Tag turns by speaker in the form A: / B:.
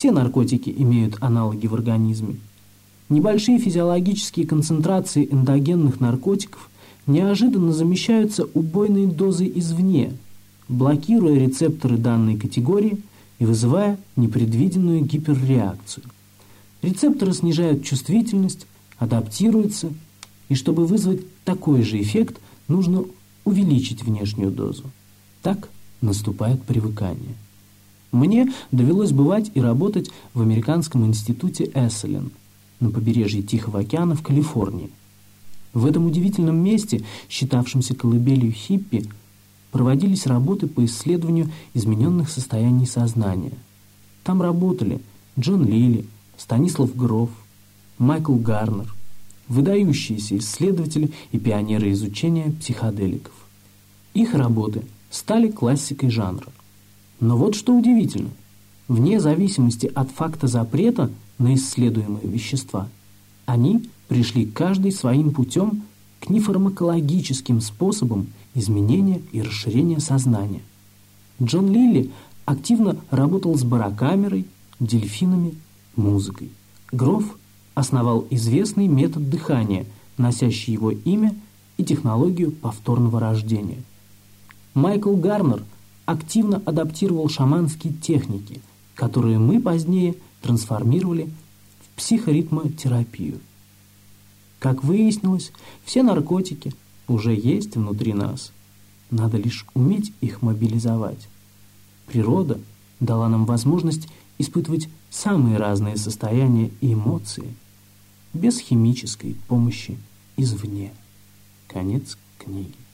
A: Все наркотики имеют аналоги в организме. Небольшие физиологические концентрации эндогенных наркотиков неожиданно замещаются убойной дозой извне, блокируя рецепторы данной категории и вызывая непредвиденную гиперреакцию. Рецепторы снижают чувствительность, адаптируются, и чтобы вызвать такой же эффект, нужно увеличить внешнюю дозу. Так наступает привыкание. Мне довелось бывать и работать в Американском институте Эсселен на побережье Тихого океана в Калифорнии. В этом удивительном месте, считавшемся колыбелью хиппи, проводились работы по исследованию измененных состояний сознания. Там работали Джон Лили, Станислав Гроф, Майкл Гарнер, выдающиеся исследователи и пионеры изучения психоделиков. Их работы стали классикой жанра. Но вот что удивительно. Вне зависимости от факта запрета на исследуемые вещества, они пришли каждый своим путем к нефармакологическим способам изменения и расширения сознания. Джон Лилли активно работал с барокамерой, дельфинами, музыкой. Гроф основал известный метод дыхания, носящий его имя и технологию повторного рождения. Майкл Гарнер активно адаптировал шаманские техники, которые мы позднее трансформировали в психоритмотерапию. Как выяснилось, все наркотики уже есть внутри нас. Надо лишь уметь их мобилизовать. Природа дала нам возможность испытывать самые разные состояния и эмоции без химической помощи извне. Конец книги.